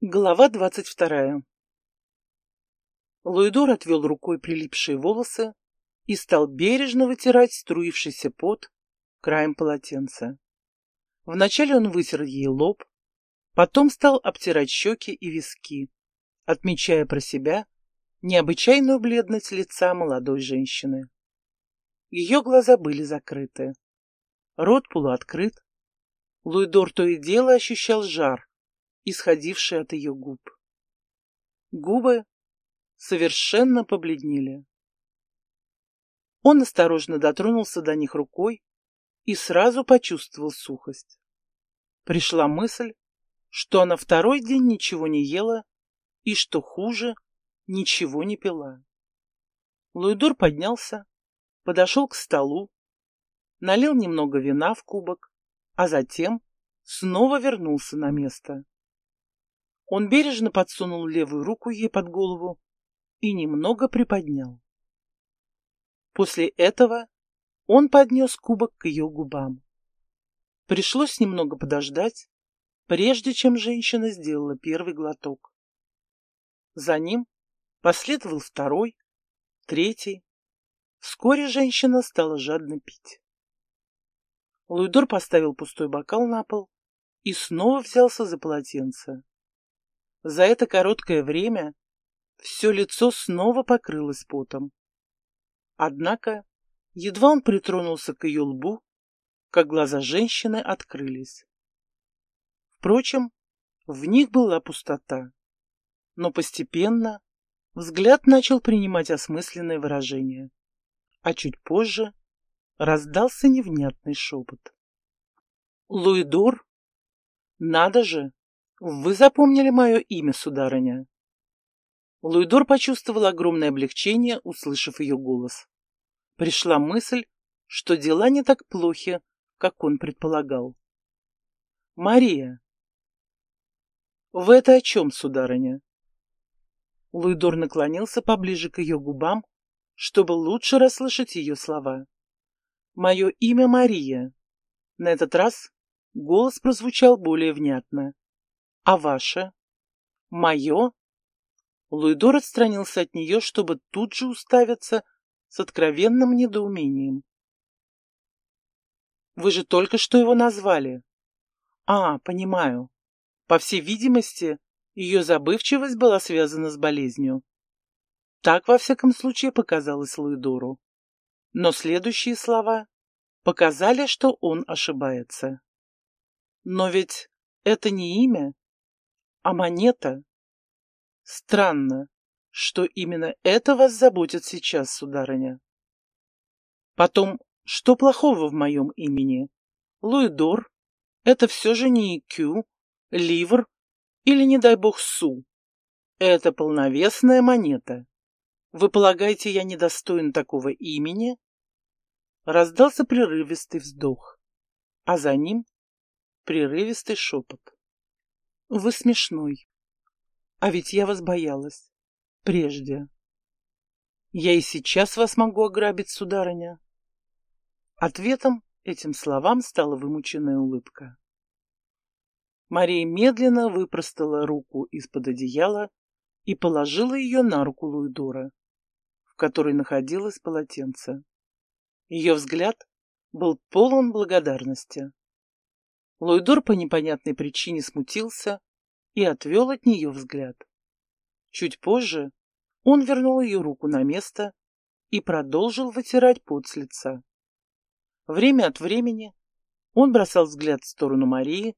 Глава двадцать вторая Луидор отвел рукой прилипшие волосы и стал бережно вытирать струившийся пот краем полотенца. Вначале он вытер ей лоб, потом стал обтирать щеки и виски, отмечая про себя необычайную бледность лица молодой женщины. Ее глаза были закрыты, рот полуоткрыт. Луидор то и дело ощущал жар, исходивший от ее губ. Губы совершенно побледнели. Он осторожно дотронулся до них рукой и сразу почувствовал сухость. Пришла мысль, что она второй день ничего не ела и, что хуже, ничего не пила. Луидор поднялся, подошел к столу, налил немного вина в кубок, а затем снова вернулся на место. Он бережно подсунул левую руку ей под голову и немного приподнял. После этого он поднес кубок к ее губам. Пришлось немного подождать, прежде чем женщина сделала первый глоток. За ним последовал второй, третий. Вскоре женщина стала жадно пить. Луидор поставил пустой бокал на пол и снова взялся за полотенце. За это короткое время все лицо снова покрылось потом. Однако, едва он притронулся к ее лбу, как глаза женщины открылись. Впрочем, в них была пустота, но постепенно взгляд начал принимать осмысленное выражение, а чуть позже раздался невнятный шепот. «Луидор? Надо же! Вы запомнили мое имя, сударыня?» Луидор почувствовал огромное облегчение, услышав ее голос. Пришла мысль, что дела не так плохи, как он предполагал. «Мария!» «Вы это о чем, сударыня?» Луидор наклонился поближе к ее губам, чтобы лучше расслышать ее слова. «Мое имя Мария». На этот раз голос прозвучал более внятно. А ваше? Мое? Луидор отстранился от нее, чтобы тут же уставиться с откровенным недоумением. Вы же только что его назвали. А, понимаю. По всей видимости, ее забывчивость была связана с болезнью. Так, во всяком случае, показалось Луидору. Но следующие слова показали, что он ошибается. Но ведь это не имя, а монета? Странно, что именно это вас заботит сейчас, сударыня. Потом, что плохого в моем имени? Луидор — это все же не Кю, Ливр или, не дай бог, Су. Это полновесная монета. Вы полагаете, я недостоин такого имени? Раздался прерывистый вздох, а за ним прерывистый шепот. Вы смешной. А ведь я вас боялась. Прежде. Я и сейчас вас могу ограбить, сударыня. Ответом этим словам стала вымученная улыбка. Мария медленно выпростала руку из-под одеяла и положила ее на руку Луидора, в которой находилось полотенце. Ее взгляд был полон благодарности. Луидор по непонятной причине смутился и отвел от нее взгляд. Чуть позже он вернул ее руку на место и продолжил вытирать пот с лица. Время от времени он бросал взгляд в сторону Марии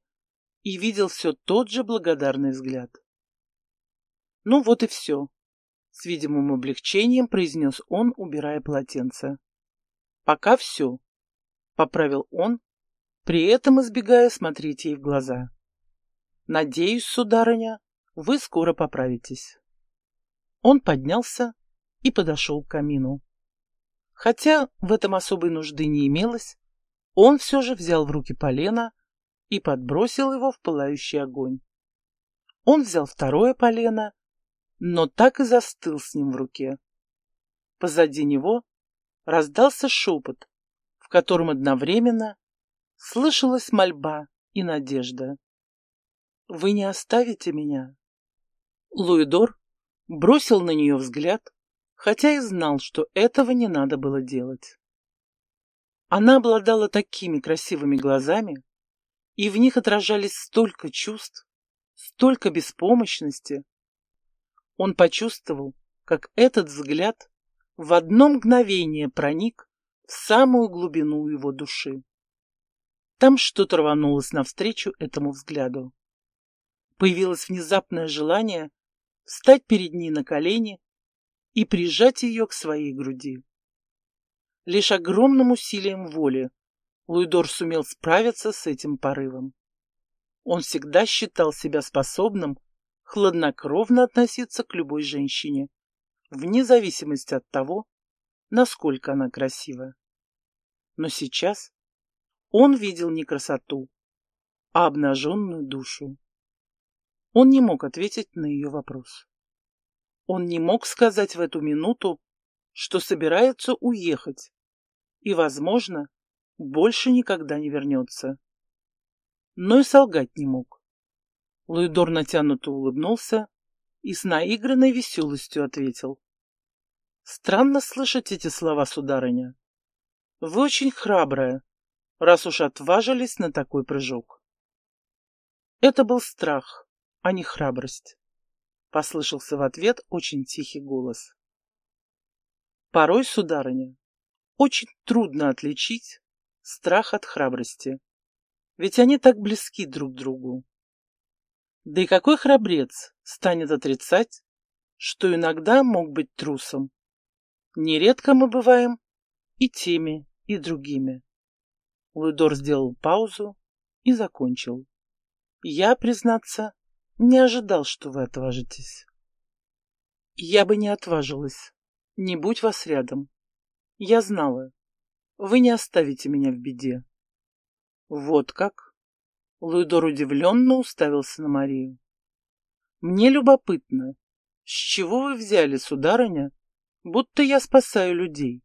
и видел все тот же благодарный взгляд. «Ну вот и все», — с видимым облегчением произнес он, убирая полотенце. «Пока все», — поправил он, при этом избегая смотреть ей в глаза. «Надеюсь, сударыня, вы скоро поправитесь». Он поднялся и подошел к камину. Хотя в этом особой нужды не имелось, он все же взял в руки полено и подбросил его в пылающий огонь. Он взял второе полено, но так и застыл с ним в руке. Позади него раздался шепот, в котором одновременно слышалась мольба и надежда. «Вы не оставите меня?» Луидор бросил на нее взгляд, хотя и знал, что этого не надо было делать. Она обладала такими красивыми глазами, и в них отражались столько чувств, столько беспомощности. Он почувствовал, как этот взгляд в одно мгновение проник в самую глубину его души. Там что-то рванулось навстречу этому взгляду. Появилось внезапное желание встать перед ней на колени и прижать ее к своей груди. Лишь огромным усилием воли Луидор сумел справиться с этим порывом. Он всегда считал себя способным хладнокровно относиться к любой женщине, вне зависимости от того, насколько она красива. Но сейчас он видел не красоту, а обнаженную душу. Он не мог ответить на ее вопрос. Он не мог сказать в эту минуту, что собирается уехать и, возможно, больше никогда не вернется. Но и солгать не мог. Луидор натянуто улыбнулся и с наигранной веселостью ответил. «Странно слышать эти слова, сударыня. Вы очень храбрая, раз уж отважились на такой прыжок». Это был страх, а не храбрость. Послышался в ответ очень тихий голос. Порой, сударыня, очень трудно отличить страх от храбрости, ведь они так близки друг другу. Да и какой храбрец станет отрицать, что иногда мог быть трусом? Нередко мы бываем и теми, и другими. Луидор сделал паузу и закончил. Я, признаться, не ожидал, что вы отважитесь. Я бы не отважилась. Не будь вас рядом. Я знала. Вы не оставите меня в беде. Вот как? Луидор удивленно уставился на Марию. Мне любопытно, с чего вы взяли, сударыня, будто я спасаю людей?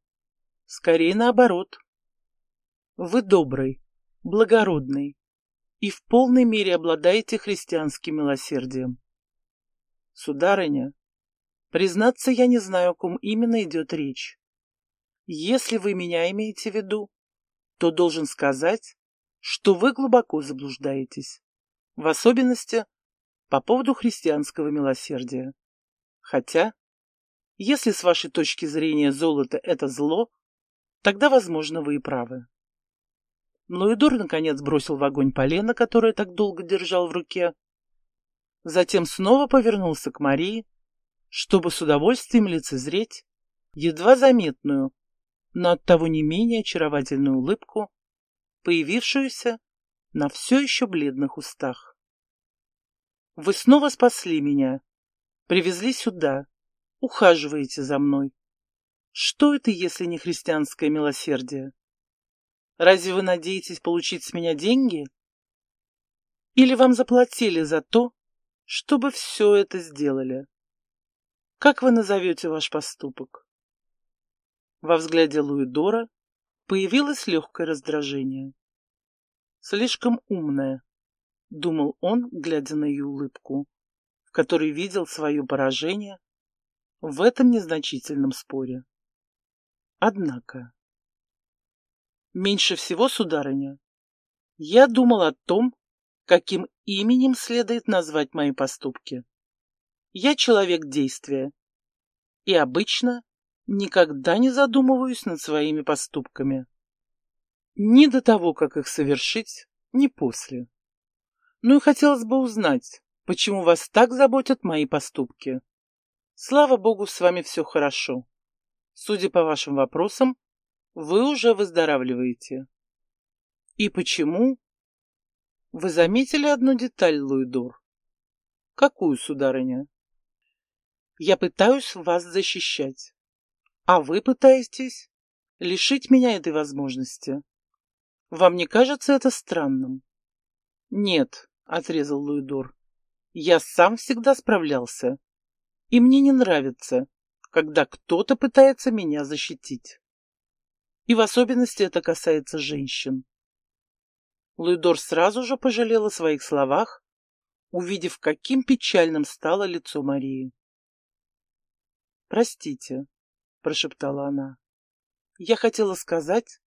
Скорее наоборот. Вы добрый, благородный, и в полной мере обладаете христианским милосердием. Сударыня, признаться, я не знаю, о ком именно идет речь. Если вы меня имеете в виду, то должен сказать, что вы глубоко заблуждаетесь, в особенности по поводу христианского милосердия. Хотя, если с вашей точки зрения золото — это зло, тогда, возможно, вы и правы. Луидор, наконец, бросил в огонь полено, которое так долго держал в руке. Затем снова повернулся к Марии, чтобы с удовольствием лицезреть едва заметную, но оттого не менее очаровательную улыбку, появившуюся на все еще бледных устах. «Вы снова спасли меня, привезли сюда, ухаживаете за мной. Что это, если не христианское милосердие?» Разве вы надеетесь получить с меня деньги? Или вам заплатили за то, чтобы все это сделали? Как вы назовете ваш поступок? Во взгляде Луидора появилось легкое раздражение. Слишком умная, думал он, глядя на ее улыбку, в которой видел свое поражение в этом незначительном споре. Однако... Меньше всего, сударыня, я думал о том, каким именем следует назвать мои поступки. Я человек действия и обычно никогда не задумываюсь над своими поступками. Ни до того, как их совершить, ни после. Ну и хотелось бы узнать, почему вас так заботят мои поступки. Слава богу, с вами все хорошо. Судя по вашим вопросам, вы уже выздоравливаете. И почему? Вы заметили одну деталь, Луидор? Какую, сударыня? Я пытаюсь вас защищать, а вы пытаетесь лишить меня этой возможности. Вам не кажется это странным? Нет, отрезал Луидор. Я сам всегда справлялся, и мне не нравится, когда кто-то пытается меня защитить. И в особенности это касается женщин. Луидор сразу же пожалел о своих словах, увидев, каким печальным стало лицо Марии. «Простите», — прошептала она, — «я хотела сказать,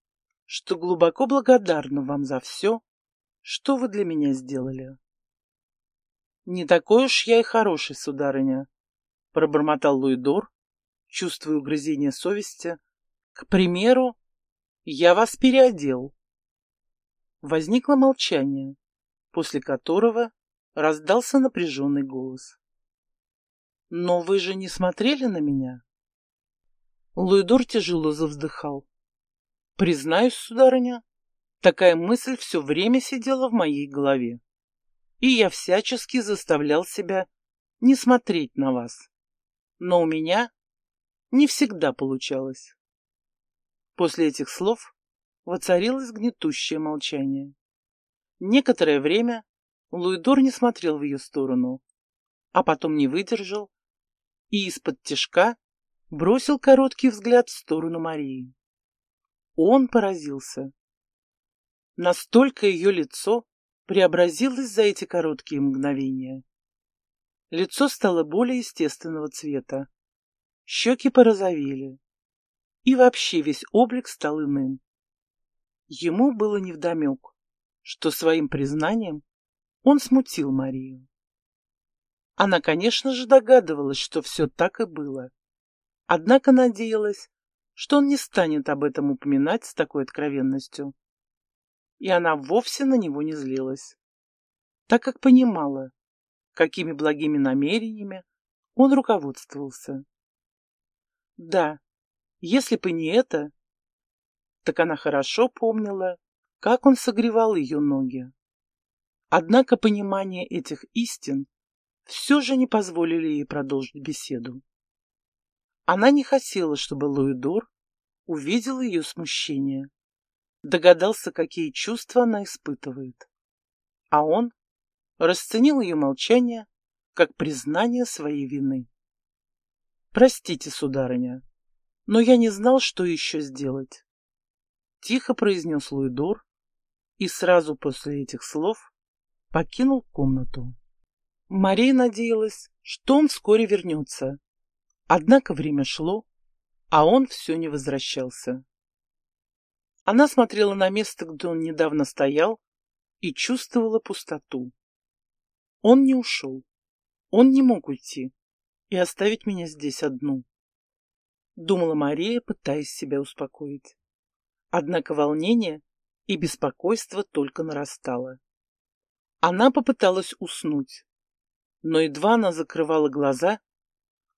что глубоко благодарна вам за все, что вы для меня сделали». «Не такой уж я и хороший, сударыня», — пробормотал Луидор, чувствуя угрызение совести. «К примеру, я вас переодел». Возникло молчание, после которого раздался напряженный голос. «Но вы же не смотрели на меня?» Луидор тяжело завздыхал. «Признаюсь, сударыня, такая мысль все время сидела в моей голове, и я всячески заставлял себя не смотреть на вас. Но у меня не всегда получалось». После этих слов воцарилось гнетущее молчание. Некоторое время Луидор не смотрел в ее сторону, а потом не выдержал и из-под тишка бросил короткий взгляд в сторону Марии. Он поразился. Настолько ее лицо преобразилось за эти короткие мгновения. Лицо стало более естественного цвета. Щеки порозовели. И вообще весь облик стал иным. Ему было невдомек, что своим признанием он смутил Марию. Она, конечно же, догадывалась, что все так и было. Однако надеялась, что он не станет об этом упоминать с такой откровенностью. И она вовсе на него не злилась, так как понимала, какими благими намерениями он руководствовался. Да, если бы не это, так она хорошо помнила, как он согревал ее ноги. Однако понимание этих истин все же не позволили ей продолжить беседу. Она не хотела, чтобы Луидор увидел ее смущение, догадался, какие чувства она испытывает. А он расценил ее молчание как признание своей вины. «Простите, сударыня, но я не знал, что еще сделать», — тихо произнес Луидор, и сразу после этих слов покинул комнату. Мария надеялась, что он вскоре вернется. Однако время шло, а он все не возвращался. Она смотрела на место, где он недавно стоял, и чувствовала пустоту. Он не ушел. Он не мог уйти и оставить меня здесь одну. Думала Мария, пытаясь себя успокоить. Однако волнение и беспокойство только нарастало. Она попыталась уснуть, но едва она закрывала глаза,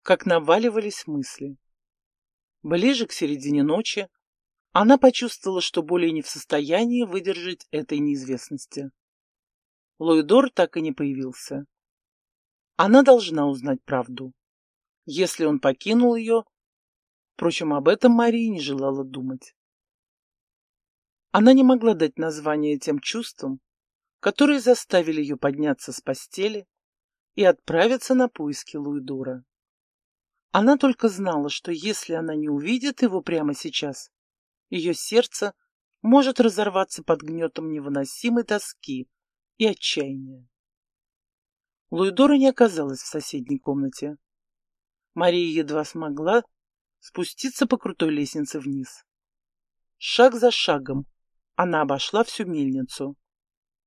как наваливались мысли. Ближе к середине ночи она почувствовала, что более не в состоянии выдержать этой неизвестности. Луидор так и не появился. Она должна узнать правду. Если он покинул ее... Впрочем, об этом Мария не желала думать. Она не могла дать название тем чувствам, которые заставили ее подняться с постели и отправиться на поиски Луидора. Она только знала, что если она не увидит его прямо сейчас, ее сердце может разорваться под гнетом невыносимой тоски и отчаяния. Луидора не оказалась в соседней комнате. Мария едва смогла спуститься по крутой лестнице вниз. Шаг за шагом она обошла всю мельницу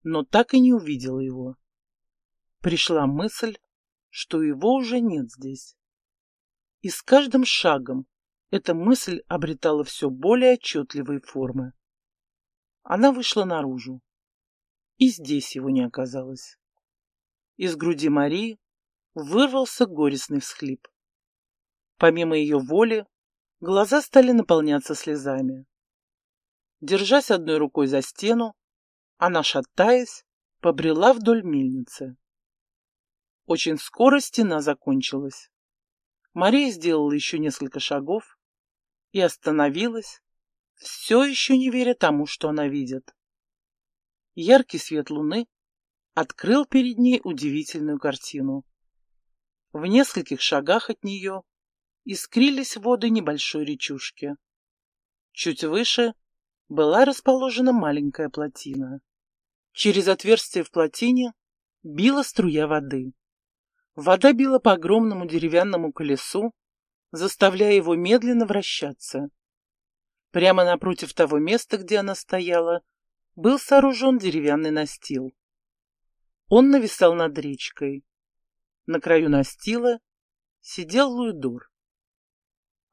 но так и не увидела его. Пришла мысль, что его уже нет здесь. И с каждым шагом эта мысль обретала все более отчетливые формы. Она вышла наружу, и здесь его не оказалось. Из груди Марии вырвался горестный всхлип. Помимо ее воли, глаза стали наполняться слезами. Держась одной рукой за стену, она, шатаясь, побрела вдоль мельницы. Очень скоро стена закончилась. Мария сделала еще несколько шагов и остановилась, все еще не веря тому, что она видит. Яркий свет луны открыл перед ней удивительную картину. В нескольких шагах от нее искрились воды небольшой речушки. Чуть выше была расположена маленькая плотина. Через отверстие в плотине била струя воды. Вода била по огромному деревянному колесу, заставляя его медленно вращаться. Прямо напротив того места, где она стояла, был сооружен деревянный настил. Он нависал над речкой. На краю настила сидел Луидор.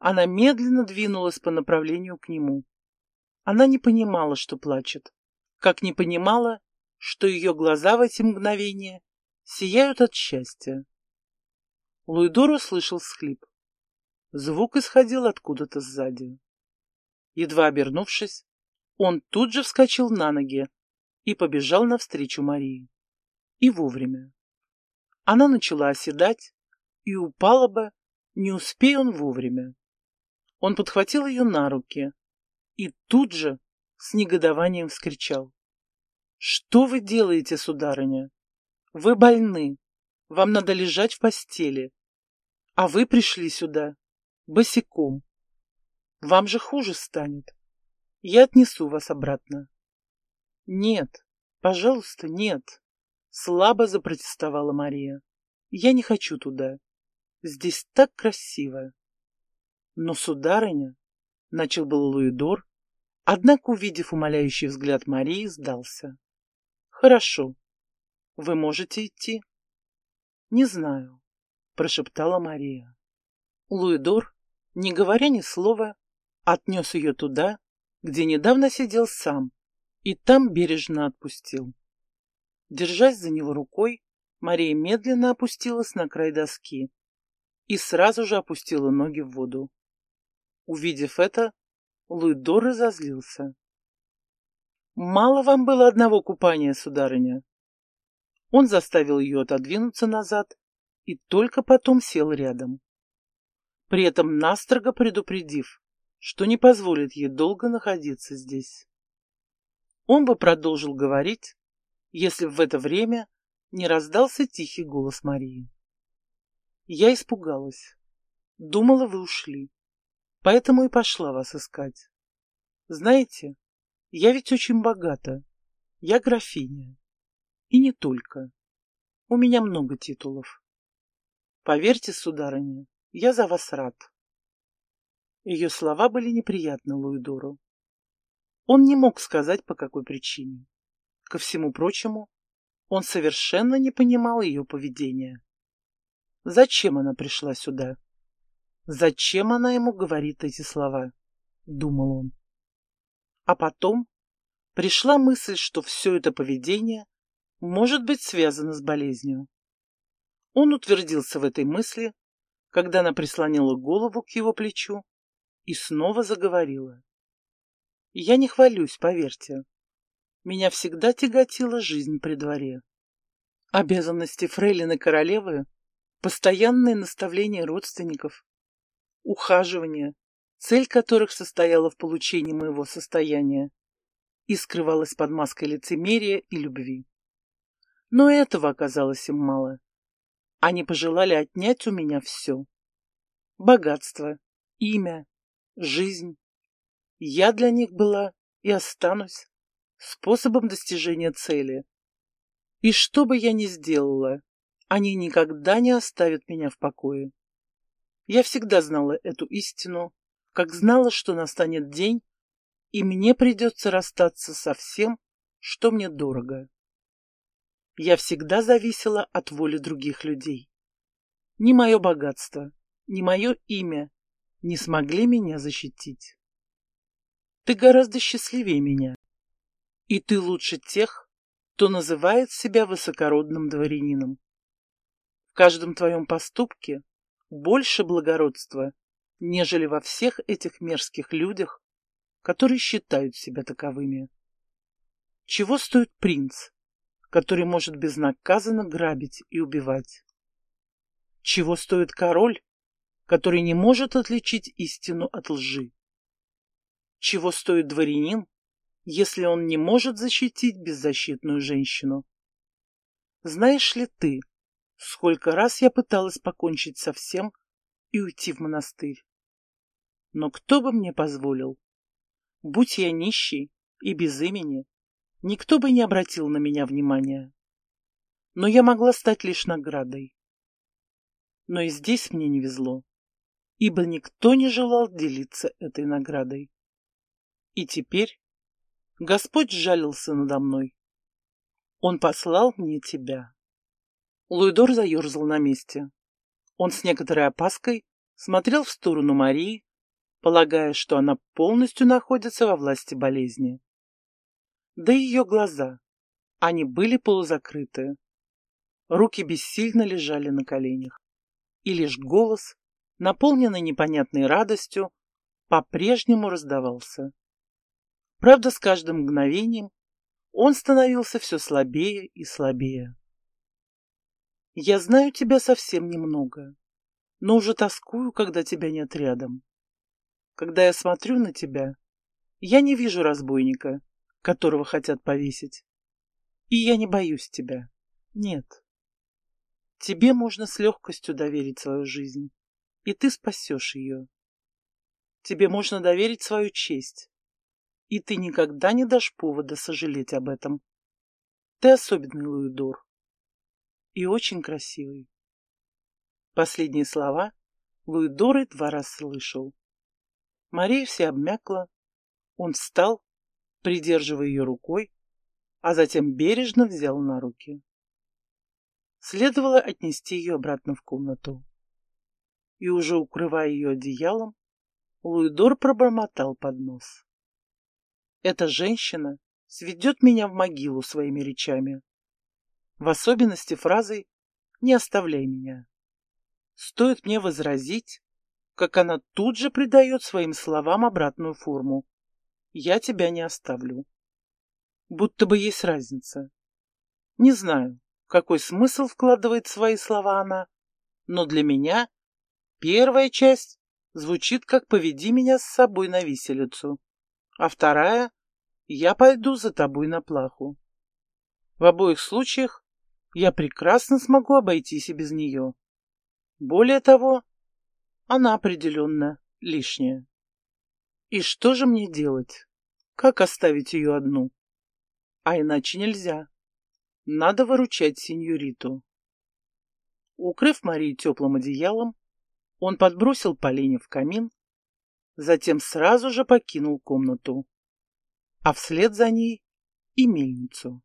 Она медленно двинулась по направлению к нему. Она не понимала, что плачет, как не понимала, что ее глаза в эти мгновения сияют от счастья. Луидор услышал схлип. Звук исходил откуда-то сзади. Едва обернувшись, он тут же вскочил на ноги и побежал навстречу Марии. И вовремя. Она начала оседать и упала бы, не успея он вовремя. Он подхватил ее на руки и тут же с негодованием вскричал. «Что вы делаете, сударыня? Вы больны, вам надо лежать в постели, а вы пришли сюда босиком. Вам же хуже станет. Я отнесу вас обратно». «Нет, пожалуйста, нет», — слабо запротестовала Мария. «Я не хочу туда. Здесь так красиво». Но, сударыня, — начал был Луидор, однако, увидев умоляющий взгляд Марии, сдался. — Хорошо. Вы можете идти? — Не знаю, — прошептала Мария. Луидор, не говоря ни слова, отнес ее туда, где недавно сидел сам, и там бережно отпустил. Держась за него рукой, Мария медленно опустилась на край доски и сразу же опустила ноги в воду. Увидев это, Луидор разозлился. «Мало вам было одного купания, сударыня?» Он заставил ее отодвинуться назад и только потом сел рядом. При этом настрого предупредив, что не позволит ей долго находиться здесь. Он бы продолжил говорить, если в это время не раздался тихий голос Марии. Я испугалась. Думала, вы ушли. Поэтому и пошла вас искать. Знаете, я ведь очень богата. Я графиня. И не только. У меня много титулов. Поверьте, сударыня, я за вас рад. Ее слова были неприятны Луидору. Он не мог сказать, по какой причине. Ко всему прочему, он совершенно не понимал ее поведения. Зачем она пришла сюда? Зачем она ему говорит эти слова? Думал он. А потом пришла мысль, что все это поведение может быть связано с болезнью. Он утвердился в этой мысли, когда она прислонила голову к его плечу и снова заговорила. Я не хвалюсь, поверьте. Меня всегда тяготила жизнь при дворе. Обязанности фрейлины королевы, постоянные наставления родственников, ухаживания, цель которых состояла в получении моего состояния и скрывалась под маской лицемерия и любви. Но этого оказалось им мало. Они пожелали отнять у меня все. Богатство, имя, жизнь. Я для них была и останусь способом достижения цели. И что бы я ни сделала, они никогда не оставят меня в покое. Я всегда знала эту истину, как знала, что настанет день, и мне придется расстаться со всем, что мне дорого. Я всегда зависела от воли других людей. Ни мое богатство, ни мое имя не смогли меня защитить. Ты гораздо счастливее меня, и ты лучше тех, кто называет себя высокородным дворянином. В каждом твоем поступке больше благородства, нежели во всех этих мерзких людях, которые считают себя таковыми. Чего стоит принц, который может безнаказанно грабить и убивать? Чего стоит король, который не может отличить истину от лжи? Чего стоит дворянин, если он не может защитить беззащитную женщину? Знаешь ли ты, Сколько раз я пыталась покончить со всем и уйти в монастырь. Но кто бы мне позволил? Будь я нищий и без имени, никто бы не обратил на меня внимания. но я могла стать лишь наградой. Но и здесь мне не везло, ибо никто не желал делиться этой наградой. И теперь Господь сжалился надо мной. Он послал мне тебя. Луидор заерзал на месте. Он с некоторой опаской смотрел в сторону Марии, полагая, что она полностью находится во власти болезни. Да и ее глаза, они были полузакрыты. Руки бессильно лежали на коленях. И лишь голос, наполненный непонятной радостью, по-прежнему раздавался. Правда, с каждым мгновением он становился все слабее и слабее. Я знаю тебя совсем немного, но уже тоскую, когда тебя нет рядом. Когда я смотрю на тебя, я не вижу разбойника, которого хотят повесить. И я не боюсь тебя. Нет. Тебе можно с легкостью доверить свою жизнь, и ты спасешь ее. Тебе можно доверить свою честь, и ты никогда не дашь повода сожалеть об этом. Ты особенный, Луидор. И очень красивый. Последние слова Луидоры два раз слышал. Мария вся обмякла. Он встал, придерживая ее рукой, а затем бережно взял на руки. Следовало отнести ее обратно в комнату. И уже укрывая ее одеялом, Луидор пробормотал под нос. Эта женщина сведет меня в могилу своими речами. В особенности фразой «не оставляй меня». Стоит мне возразить, как она тут же придает своим словам обратную форму. «Я тебя не оставлю». Будто бы есть разница. Не знаю, какой смысл вкладывает свои слова она, но для меня первая часть звучит как «поведи меня с собой на виселицу», а вторая «Я пойду за тобой на плаху». В обоих случаях я прекрасно смогу обойтись и без нее. Более того, она определенно лишняя. И что же мне делать? Как оставить ее одну? А иначе нельзя. Надо выручать сеньориту. Укрыв Марию теплым одеялом, он подбросил поленья в камин, затем сразу же покинул комнату, а вслед за ней и мельницу.